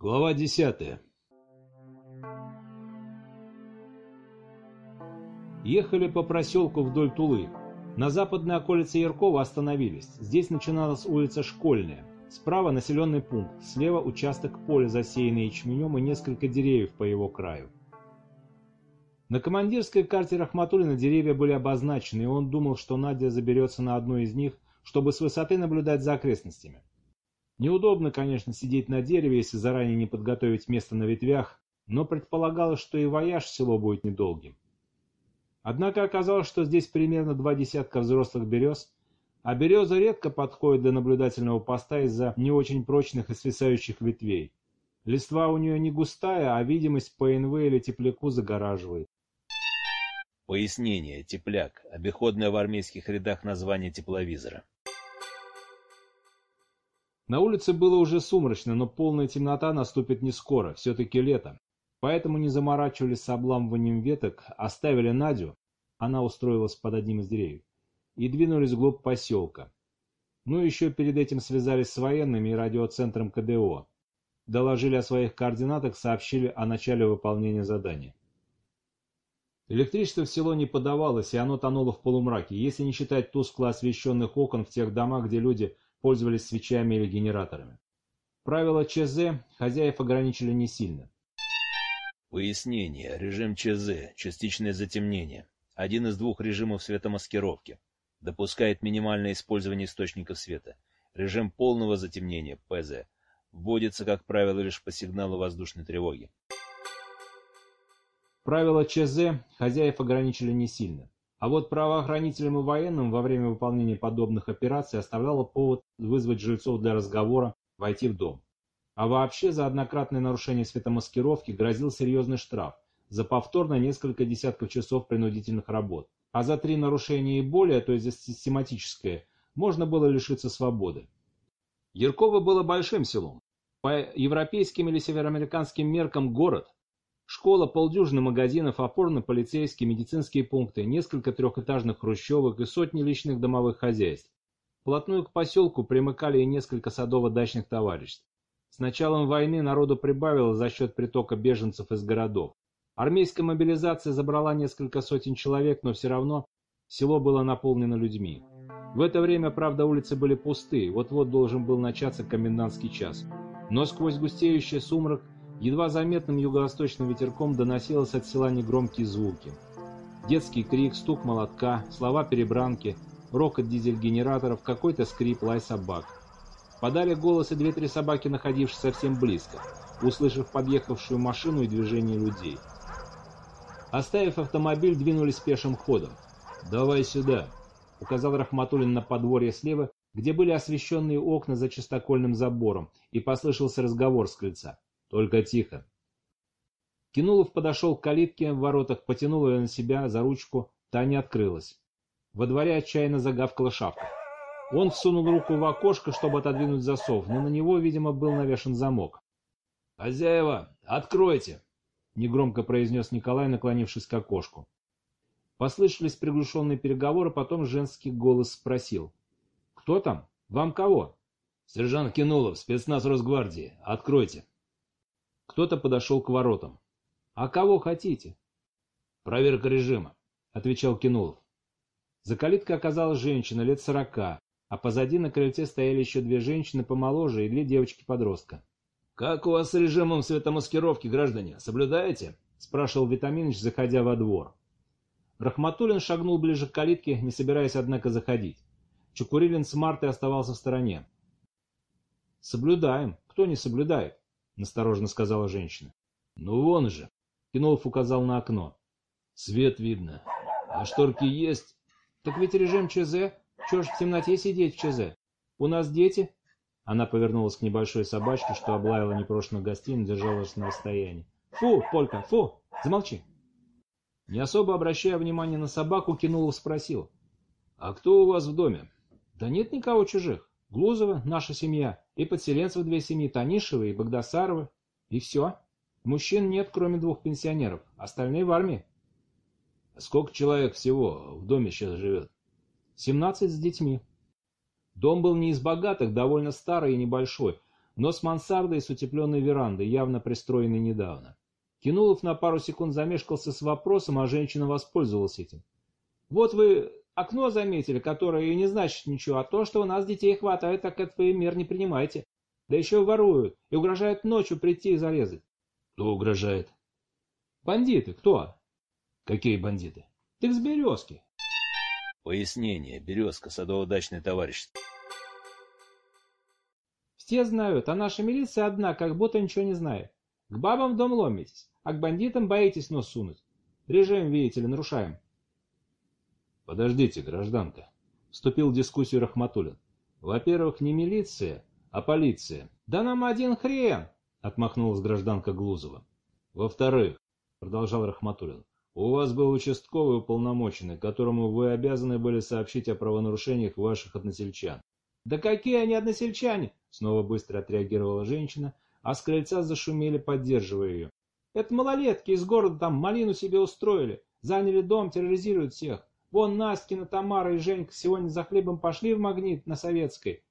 Глава десятая. Ехали по проселку вдоль Тулы. На западной околице Яркова остановились. Здесь начиналась улица Школьная. Справа населенный пункт, слева участок поля, засеянный ячменем и несколько деревьев по его краю. На командирской карте Рахматуллина деревья были обозначены, и он думал, что Надя заберется на одну из них, чтобы с высоты наблюдать за окрестностями. Неудобно, конечно, сидеть на дереве, если заранее не подготовить место на ветвях, но предполагалось, что и вояж в село будет недолгим. Однако оказалось, что здесь примерно два десятка взрослых берез, а береза редко подходит до наблюдательного поста из-за не очень прочных и свисающих ветвей. Листва у нее не густая, а видимость по НВ или тепляку загораживает. Пояснение. Тепляк. Обиходное в армейских рядах название тепловизора. На улице было уже сумрачно, но полная темнота наступит не скоро, все-таки лето. Поэтому не заморачивались с обламыванием веток, оставили Надю, она устроилась под одним из деревьев, и двинулись вглубь поселка. Ну еще перед этим связались с военными и радиоцентром КДО. Доложили о своих координатах, сообщили о начале выполнения задания. Электричество в село не подавалось, и оно тонуло в полумраке, если не считать тускло освещенных окон в тех домах, где люди пользовались свечами или генераторами. Правила ЧЗ хозяев ограничили не сильно. Пояснение. Режим ЧЗ. Частичное затемнение. Один из двух режимов светомаскировки. Допускает минимальное использование источников света. Режим полного затемнения, ПЗ, вводится, как правило, лишь по сигналу воздушной тревоги. Правила ЧЗ хозяев ограничили не сильно. А вот правоохранителям и военным во время выполнения подобных операций оставляло повод вызвать жильцов для разговора, войти в дом. А вообще за однократное нарушение светомаскировки грозил серьезный штраф, за повторно несколько десятков часов принудительных работ. А за три нарушения и более, то есть за систематическое, можно было лишиться свободы. Ярково было большим селом. По европейским или североамериканским меркам город, Школа, полдюжины магазинов, опорно-полицейские, медицинские пункты, несколько трехэтажных хрущевок и сотни личных домовых хозяйств. Вплотную к поселку примыкали и несколько садово-дачных товариществ. С началом войны народу прибавилось за счет притока беженцев из городов. Армейская мобилизация забрала несколько сотен человек, но все равно село было наполнено людьми. В это время, правда, улицы были пусты, вот-вот должен был начаться комендантский час. Но сквозь густеющий сумрак Едва заметным юго-восточным ветерком доносилось от села негромкие звуки. Детский крик, стук молотка, слова перебранки, рокот дизель-генераторов, какой-то скрип, лай собак. Подали голос и две-три собаки, находившись совсем близко, услышав подъехавшую машину и движение людей. Оставив автомобиль, двинулись пешим ходом. «Давай сюда», — указал Рахматуллин на подворье слева, где были освещенные окна за чистокольным забором, и послышался разговор с крыльца. Только тихо. Кинулов подошел к калитке в воротах, потянул ее на себя за ручку, та не открылась. Во дворе отчаянно загавкала шапка. Он всунул руку в окошко, чтобы отодвинуть засов, но на него, видимо, был навешен замок. «Хозяева, откройте!» — негромко произнес Николай, наклонившись к окошку. Послышались приглушенные переговоры, потом женский голос спросил. «Кто там? Вам кого?» «Сержант Кинулов, спецназ Росгвардии. Откройте!» Кто-то подошел к воротам. «А кого хотите?» «Проверка режима», — отвечал Кинулов. За калиткой оказалась женщина лет сорока, а позади на крыльце стояли еще две женщины помоложе и две девочки-подростка. «Как у вас с режимом светомаскировки, граждане? Соблюдаете?» — спрашивал Витаминович, заходя во двор. Рахматуллин шагнул ближе к калитке, не собираясь, однако, заходить. Чукурилин с Мартой оставался в стороне. «Соблюдаем. Кто не соблюдает?» Настороженно сказала женщина. «Ну вон же!» — Кинолов указал на окно. «Свет видно. А шторки есть?» «Так ведь режим ЧЗ. Чего ж в темноте сидеть в ЧЗ? У нас дети?» Она повернулась к небольшой собачке, что облаяла непрошенных гостей, но держалась на расстоянии. «Фу, Полька, фу! Замолчи!» Не особо обращая внимания на собаку, Кинулов спросил. «А кто у вас в доме?» «Да нет никого чужих. Глузова, наша семья, и подселенцев две семьи, Танишева и Богдасарова. И все. Мужчин нет, кроме двух пенсионеров. Остальные в армии. Сколько человек всего в доме сейчас живет? Семнадцать с детьми. Дом был не из богатых, довольно старый и небольшой. но с мансардой и с утепленной верандой, явно пристроенной недавно. Кинулов на пару секунд замешкался с вопросом, а женщина воспользовалась этим. «Вот вы окно заметили, которое и не значит ничего, а то, что у нас детей хватает, так это вы мер не принимайте. Да еще воруют и угрожают ночью прийти и зарезать». «Кто угрожает?» «Бандиты. Кто?» «Какие бандиты?» «Так с березки». Пояснение. Березка. Садово-дачное товарищество. Все знают, а наша милиция одна, как будто ничего не знает. К бабам в дом ломитесь, а к бандитам боитесь нос сунуть. Режим, видите ли, нарушаем. Подождите, гражданка. Вступил в дискуссию Рахматуллин. Во-первых, не милиция, а полиция. Да нам один хрен, отмахнулась гражданка Глузова. Во-вторых, продолжал Рахматуллин, у вас был участковый уполномоченный, которому вы обязаны были сообщить о правонарушениях ваших односельчан. Да какие они односельчане? Снова быстро отреагировала женщина, а с крыльца зашумели, поддерживая ее. Это малолетки из города там малину себе устроили, заняли дом, терроризируют всех. Вон Настькина, Тамара и Женька сегодня за хлебом пошли в магнит на Советской,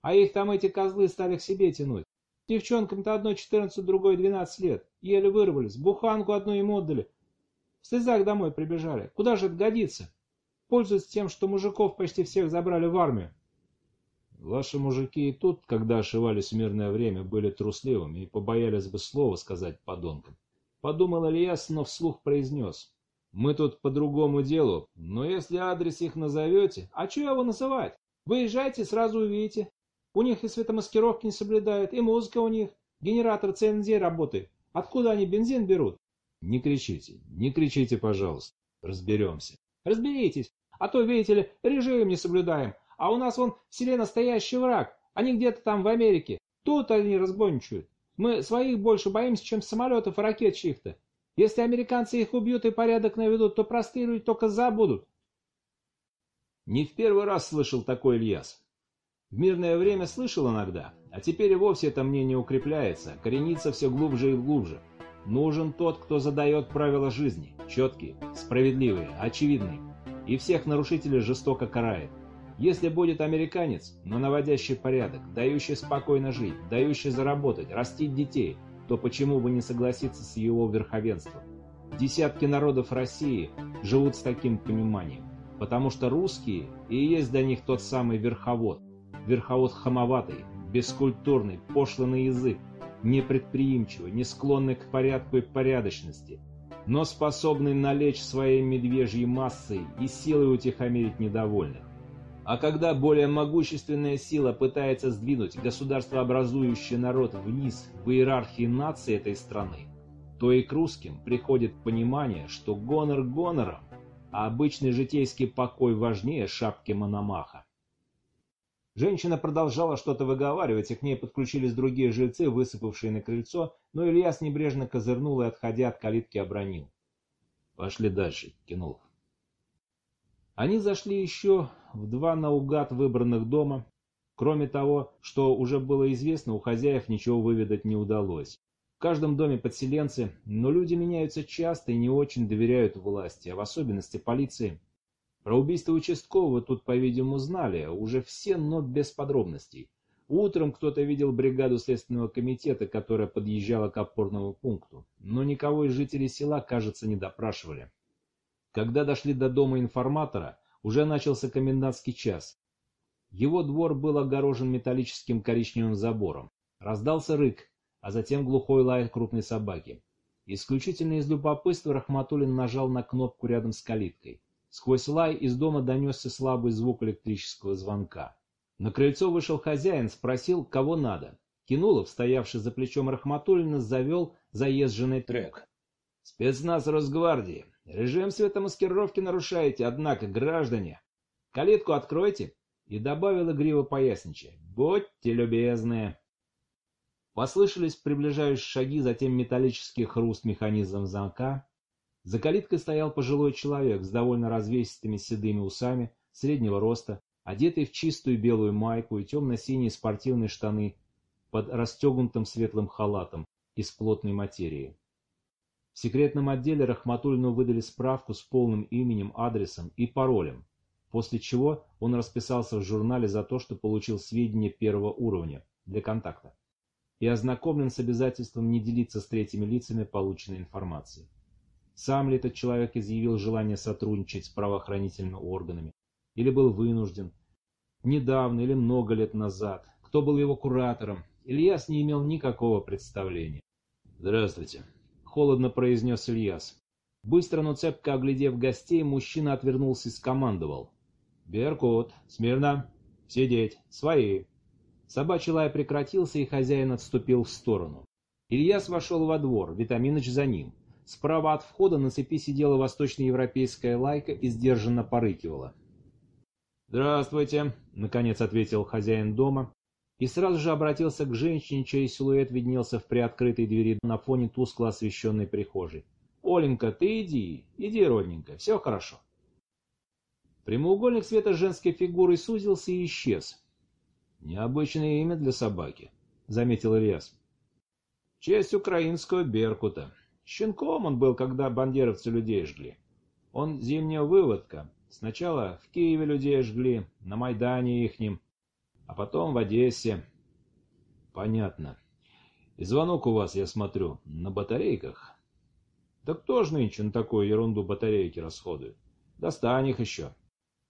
а их там эти козлы стали к себе тянуть. Девчонкам-то одной 14, другой 12 лет. Еле вырвались, буханку одну им отдали. В слезах домой прибежали. Куда же это годится? Пользуются тем, что мужиков почти всех забрали в армию. Ваши мужики и тут, когда ошивались в мирное время, были трусливыми и побоялись бы слова сказать подонкам. Подумал Ильяс, но вслух произнес. Мы тут по другому делу, но если адрес их назовете... А что его называть? Выезжайте, сразу увидите. У них и светомаскировки не соблюдают, и музыка у них. Генератор ЦНЗ работает. Откуда они бензин берут? Не кричите, не кричите, пожалуйста. Разберемся. Разберитесь. А то, видите ли, режим не соблюдаем. А у нас вон в селе настоящий враг. Они где-то там в Америке. Тут они разбойничают. Мы своих больше боимся, чем самолетов и ракет чьих-то. Если американцы их убьют и порядок наведут, то простые люди только забудут. Не в первый раз слышал такой Ильяс. В мирное время слышал иногда, а теперь и вовсе это мнение укрепляется, коренится все глубже и глубже. Нужен тот, кто задает правила жизни, четкие, справедливые, очевидные, и всех нарушителей жестоко карает. Если будет американец, но наводящий порядок, дающий спокойно жить, дающий заработать, растить детей, то почему бы не согласиться с его верховенством? Десятки народов России живут с таким пониманием, потому что русские и есть для них тот самый верховод. Верховод хамоватый, бескультурный, пошлый язык, непредприимчивый, не склонный к порядку и порядочности, но способный налечь своей медвежьей массой и силой утихомирить недовольных. А когда более могущественная сила пытается сдвинуть государствообразующий народ вниз в иерархии нации этой страны, то и к русским приходит понимание, что гонор гонором, а обычный житейский покой важнее шапки Мономаха. Женщина продолжала что-то выговаривать, и к ней подключились другие жильцы, высыпавшие на крыльцо, но Ильяс небрежно козырнул и, отходя от калитки, обронил. «Пошли дальше, Кинулов». Они зашли еще в два наугад выбранных дома. Кроме того, что уже было известно, у хозяев ничего выведать не удалось. В каждом доме подселенцы, но люди меняются часто и не очень доверяют власти, а в особенности полиции. Про убийство участкового тут, по-видимому, знали, уже все, но без подробностей. Утром кто-то видел бригаду Следственного комитета, которая подъезжала к опорному пункту, но никого из жителей села, кажется, не допрашивали. Когда дошли до дома информатора, уже начался комендантский час. Его двор был огорожен металлическим коричневым забором. Раздался рык, а затем глухой лай крупной собаки. Исключительно из любопытства Рахматуллин нажал на кнопку рядом с калиткой. Сквозь лай из дома донесся слабый звук электрического звонка. На крыльцо вышел хозяин, спросил, кого надо. Кинулов, стоявший за плечом Рахматуллина, завел заезженный трек. «Спецназ Росгвардии. Режим светомаскировки нарушаете, однако, граждане. Калитку откройте. И добавил игриво поясничая. Будьте любезны. Послышались приближающие шаги, затем металлический хруст механизм замка. За калиткой стоял пожилой человек с довольно развесистыми седыми усами, среднего роста, одетый в чистую белую майку и темно-синие спортивные штаны под расстегнутым светлым халатом из плотной материи. В секретном отделе Рахматуллину выдали справку с полным именем, адресом и паролем, после чего он расписался в журнале за то, что получил сведения первого уровня для контакта. и ознакомлен с обязательством не делиться с третьими лицами полученной информацией. Сам ли этот человек изъявил желание сотрудничать с правоохранительными органами, или был вынужден, недавно или много лет назад, кто был его куратором, Ильяс не имел никакого представления. «Здравствуйте», — холодно произнес Ильяс. Быстро, но цепко оглядев гостей, мужчина отвернулся и скомандовал. «Беркут, смирно, сидеть, свои». Собачий лай прекратился, и хозяин отступил в сторону. Ильяс вошел во двор, Витаминыч за ним. Справа от входа на цепи сидела восточноевропейская лайка и сдержанно порыкивала. «Здравствуйте», — наконец ответил хозяин дома, и сразу же обратился к женщине, чей силуэт виднелся в приоткрытой двери на фоне тускло освещенной прихожей. «Оленька, ты иди, иди, родненькая, все хорошо». Прямоугольник света женской фигуры сузился и исчез. «Необычное имя для собаки», — заметил Ильяс. «Честь украинского Беркута. Щенком он был, когда бандеровцы людей жгли. Он зимняя выводка. Сначала в Киеве людей жгли, на Майдане ихнем, а потом в Одессе. Понятно. И звонок у вас, я смотрю, на батарейках. Да кто ж нынче на такую ерунду батарейки расходует? Достань их еще.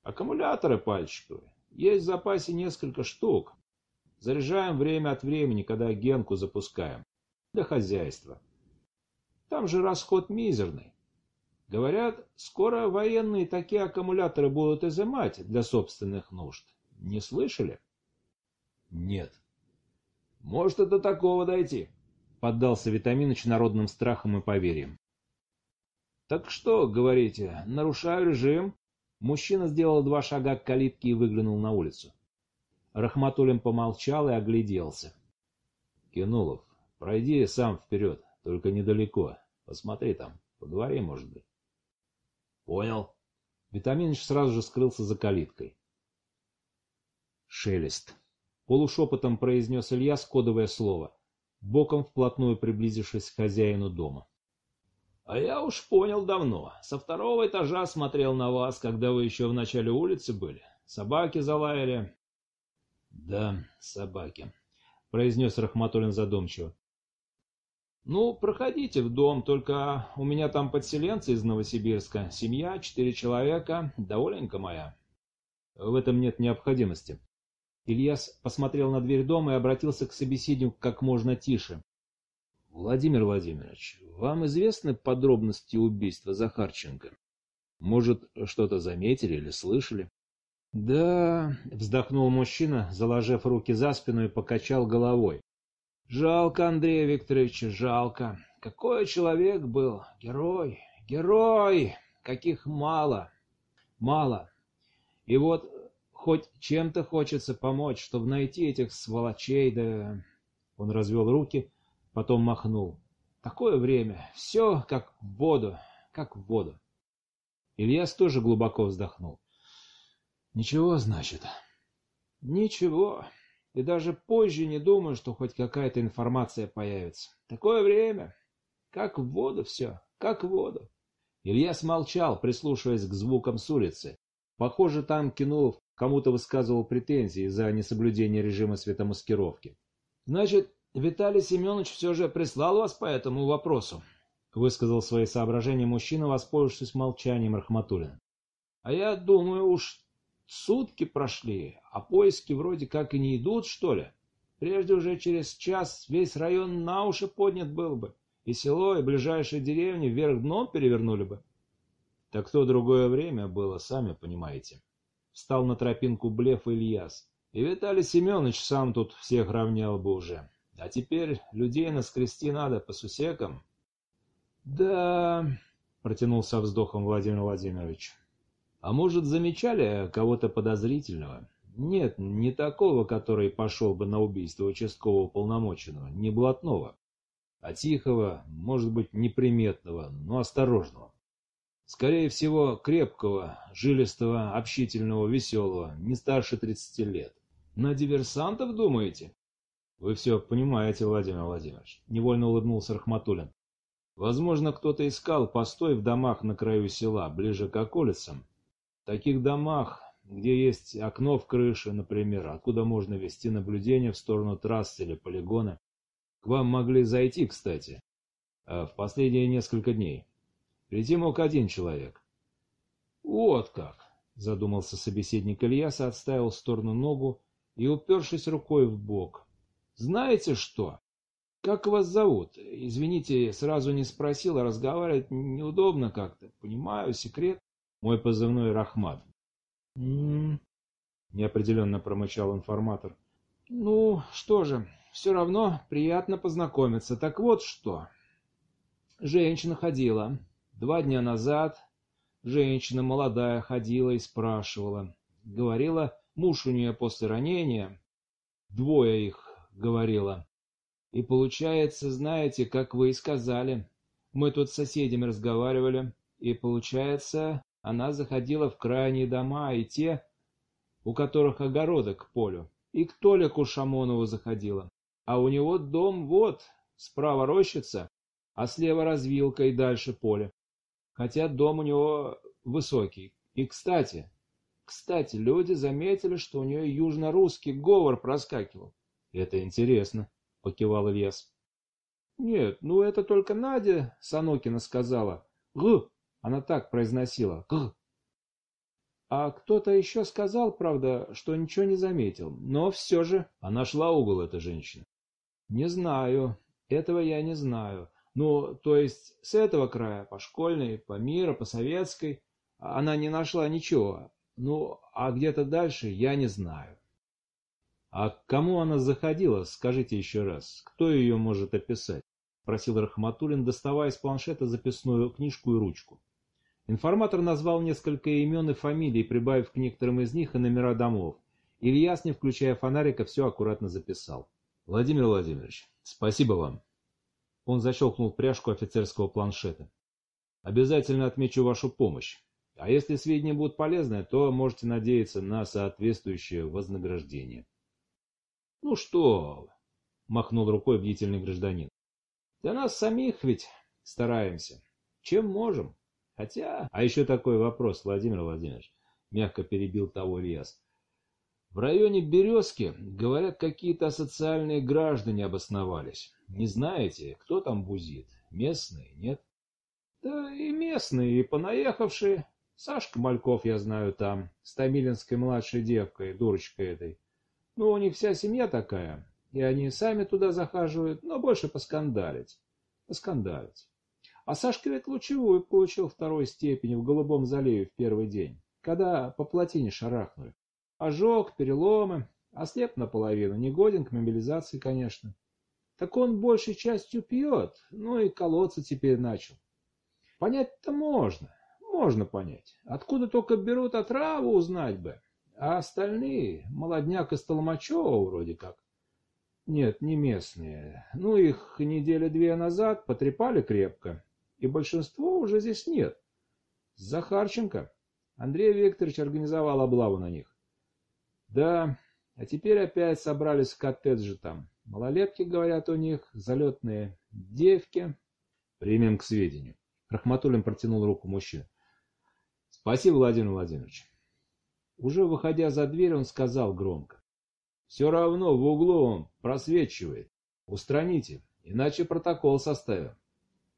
Аккумуляторы пальчиковые. Есть в запасе несколько штук. Заряжаем время от времени, когда генку запускаем. Для хозяйства. Там же расход мизерный. Говорят, скоро военные такие аккумуляторы будут изымать для собственных нужд. Не слышали? Нет. Может до такого дойти, поддался Витаминыч народным страхом и поверьем. Так что, говорите, нарушаю режим? Мужчина сделал два шага к калитке и выглянул на улицу. Рахматуллин помолчал и огляделся. Кинулов, пройди сам вперед, только недалеко. Посмотри там, поговори, может быть. Понял. Витаминыч сразу же скрылся за калиткой. Шелест. Полушепотом произнес Илья кодовое слово, боком вплотную приблизившись к хозяину дома. А я уж понял давно. Со второго этажа смотрел на вас, когда вы еще в начале улицы были. Собаки залаяли. Да, собаки, произнес Рахматуллин задумчиво. Ну, проходите в дом, только у меня там подселенцы из Новосибирска. Семья, четыре человека, доволенька моя. В этом нет необходимости. Ильяс посмотрел на дверь дома и обратился к собеседнику как можно тише. Владимир Владимирович, вам известны подробности убийства Захарченко? Может, что-то заметили или слышали? Да, вздохнул мужчина, заложив руки за спину и покачал головой. Жалко Андрея Викторовича, жалко. Какой человек был, герой, герой, каких мало, мало. И вот хоть чем-то хочется помочь, чтобы найти этих сволочей, да... Он развел руки, потом махнул. Такое время, все как в воду, как в воду. Ильяс тоже глубоко вздохнул. Ничего, значит. Ничего. И даже позже не думаю, что хоть какая-то информация появится. Такое время. Как в воду все, как в воду. Илья смолчал, прислушиваясь к звукам с улицы. Похоже, там Кинулов кому-то высказывал претензии за несоблюдение режима светомаскировки. «Значит, Виталий Семенович все же прислал вас по этому вопросу?» высказал свои соображения мужчина, воспользовавшись молчанием Рахматуллина. «А я думаю, уж Сутки прошли, а поиски вроде как и не идут, что ли. Прежде уже через час весь район на уши поднят был бы, и село, и ближайшие деревни вверх дном перевернули бы. Так то другое время было, сами понимаете. Встал на тропинку блеф Ильяс. И Виталий Семенович сам тут всех равнял бы уже. А теперь людей наскрести надо по сусекам. Да, протянул со вздохом Владимир Владимирович. А может, замечали кого-то подозрительного? Нет, не такого, который пошел бы на убийство участкового полномоченного, не блатного, а тихого, может быть, неприметного, но осторожного. Скорее всего, крепкого, жилистого, общительного, веселого, не старше 30 лет. На диверсантов думаете? Вы все понимаете, Владимир Владимирович. Невольно улыбнулся Рахматуллин. Возможно, кто-то искал постой в домах на краю села, ближе к околицам, в таких домах, где есть окно в крыше, например, откуда можно вести наблюдение в сторону трассы или полигона, К вам могли зайти, кстати, а в последние несколько дней. Прийти мог один человек. Вот как, задумался собеседник Ильяса, отставил в сторону ногу и, упершись рукой в бок. Знаете что? Как вас зовут? Извините, сразу не спросил, а разговаривать неудобно как-то. Понимаю, секрет. Мой позывной Рахмат. М -м -м, неопределенно промычал информатор. Ну, что же, все равно приятно познакомиться. Так вот что. Женщина ходила. Два дня назад женщина молодая ходила и спрашивала. Говорила, муж у нее после ранения. Двое их, говорила. И получается, знаете, как вы и сказали. Мы тут с соседями разговаривали. И получается, она заходила в крайние дома, и те, у которых огороды к полю. И к Толику Шамонову заходила. А у него дом вот, справа рощица, а слева развилка и дальше поле. Хотя дом у него высокий. И, кстати, кстати, люди заметили, что у нее южно-русский говор проскакивал. Это интересно, покивал Ильяс. Нет, ну это только Надя Санокина сказала. Г, она так произносила. Г. А кто-то еще сказал, правда, что ничего не заметил. Но все же она шла угол, эта женщина. Не знаю. Этого я не знаю. Ну, то есть с этого края, по школьной, по миру, по советской, она не нашла ничего. Ну, а где-то дальше я не знаю. А к кому она заходила, скажите еще раз, кто ее может описать? Спросил Рахматуллин, доставая из планшета записную книжку и ручку. Информатор назвал несколько имен и фамилий, прибавив к некоторым из них и номера домов. Ильяс, не включая фонарика, все аккуратно записал. Владимир Владимирович, спасибо вам. Он защелкнул пряжку офицерского планшета. Обязательно отмечу вашу помощь. А если сведения будут полезны, то можете надеяться на соответствующее вознаграждение. Ну что, махнул рукой бдительный гражданин. Для нас самих ведь стараемся. Чем можем. Хотя... А еще такой вопрос, Владимир Владимирович. Мягко перебил того Ильяс. В районе Березки, говорят, какие-то асоциальные граждане обосновались. Не знаете, кто там бузит? Местные, нет? Да и местные, и понаехавшие. Сашка Мальков, я знаю, там, с Томилинской младшей девкой, дурочкой этой. Ну, у них вся семья такая, и они сами туда захаживают, но больше поскандалить. Поскандалить. А Сашка ведь лучевую получил второй степени в Голубом заливе в первый день, когда по плотине шарахнули. Ожог, переломы, ослеп наполовину, негоден к мобилизации, конечно. Так он большей частью пьет, ну и колоться теперь начал. Понять-то можно, можно понять. Откуда только берут отраву, узнать бы. А остальные, молодняк из Толмачева вроде как. Нет, не местные. Ну, их недели две назад потрепали крепко. И большинство уже здесь нет. Захарченко. Андрей Викторович организовал облаву на них. Да, а теперь опять собрались в коттедже там. Малолетки, говорят, у них, залетные девки. Примем к сведению. Рахматуллин протянул руку мужчине. Спасибо, Владимир Владимирович. Уже выходя за дверь, он сказал громко. Все равно в углу он просвечивает. Устраните, иначе протокол составим.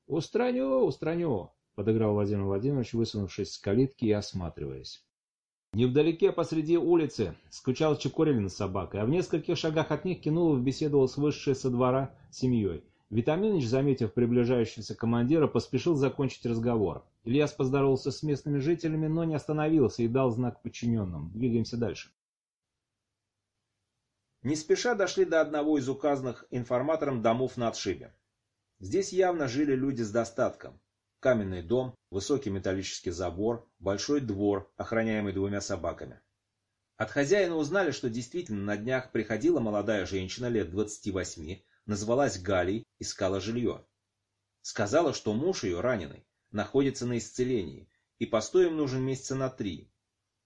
Устраню, устраню, подыграл Владимир Владимирович, высунувшись с калитки и осматриваясь. Невдалеке посреди улицы скучал Чекорилин с собакой, а в нескольких шагах от них Кинулов беседовал с высшей со двора семьей. Витаминович, заметив приближающегося командира, поспешил закончить разговор. Ильяс поздоровался с местными жителями, но не остановился и дал знак подчиненным. Двигаемся дальше. Не спеша дошли до одного из указанных информатором домов на отшибе. Здесь явно жили люди с достатком. Каменный дом, высокий металлический забор, большой двор, охраняемый двумя собаками. От хозяина узнали, что действительно на днях приходила молодая женщина лет 28, назвалась Галей, искала жилье. Сказала, что муж ее, раненый, находится на исцелении, и постой нужен месяца на три,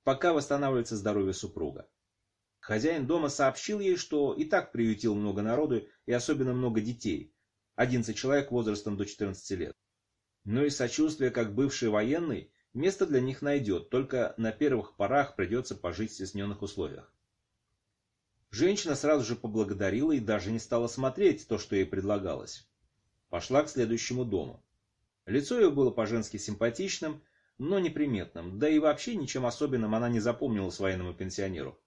пока восстанавливается здоровье супруга. Хозяин дома сообщил ей, что и так приютил много народу и особенно много детей, 11 человек возрастом до 14 лет но и сочувствие как бывший военный место для них найдет, только на первых порах придется пожить в стесненных условиях. Женщина сразу же поблагодарила и даже не стала смотреть то, что ей предлагалось. Пошла к следующему дому. Лицо ее было по-женски симпатичным, но неприметным, да и вообще ничем особенным она не запомнила военному пенсионеру.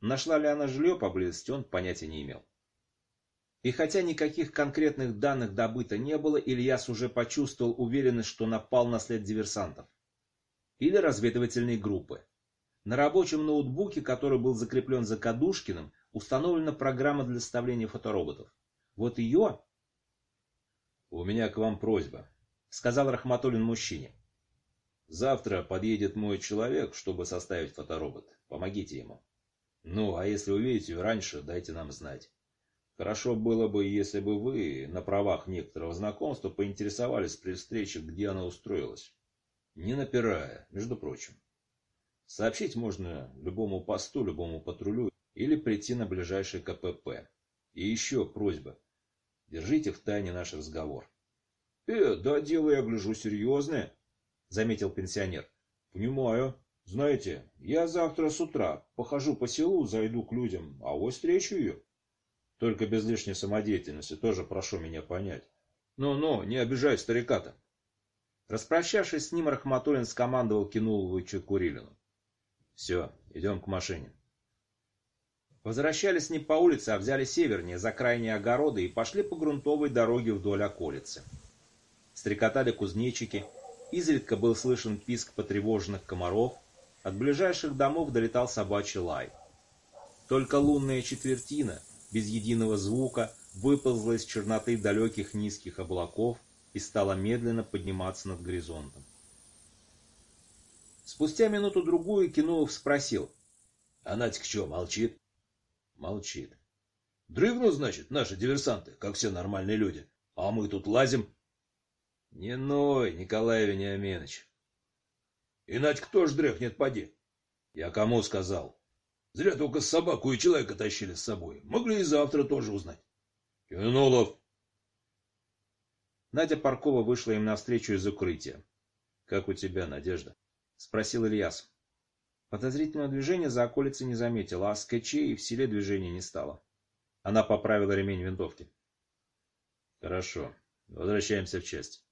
Нашла ли она жилье поблизости, он понятия не имел. И хотя никаких конкретных данных добыто не было, Ильяс уже почувствовал уверенность, что напал на след диверсантов. Или разведывательной группы. На рабочем ноутбуке, который был закреплен за Кадушкиным, установлена программа для составления фотороботов. Вот ее... «У меня к вам просьба», — сказал Рахматуллин мужчине. «Завтра подъедет мой человек, чтобы составить фоторобот. Помогите ему. Ну, а если увидите раньше, дайте нам знать. Хорошо было бы, если бы вы на правах некоторого знакомства поинтересовались при встрече, где она устроилась. Не напирая, между прочим. Сообщить можно любому посту, любому патрулю или прийти на ближайший КПП. И еще просьба. Держите в тайне наш разговор. «Э, да дело, я гляжу, серьезное», — заметил пенсионер. «Понимаю. Знаете, я завтра с утра похожу по селу, зайду к людям, а вот встречу ее». Только без лишней самодеятельности, тоже прошу меня понять. Ну-ну, не обижай старика-то. Распрощавшись с ним, Рахматуллин скомандовал Кинуловичу Курилину. Все, идем к машине. Возвращались не по улице, а взяли севернее, за крайние огороды, и пошли по грунтовой дороге вдоль околицы. Стрекотали кузнечики, изредка был слышен писк потревоженных комаров, от ближайших домов долетал собачий лай. Только лунная четвертина — без единого звука выползла из черноты далеких низких облаков и стала медленно подниматься над горизонтом. Спустя минуту-другую Кинулов спросил. — А Надька что, молчит? — Молчит. — Дрыгну, значит, наши диверсанты, как все нормальные люди. А мы тут лазим. — Не ной, Николай Вениаминович. — И Надька тоже дрыхнет, поди. — Я кому сказал? Зря только собаку и человека тащили с собой. Могли и завтра тоже узнать. Кинулов! Надя Паркова вышла им навстречу из укрытия. — Как у тебя, Надежда? — спросил Ильяс. Подозрительного движения за околицей не заметила, а скачей в селе движения не стало. Она поправила ремень винтовки. — Хорошо. Возвращаемся в часть.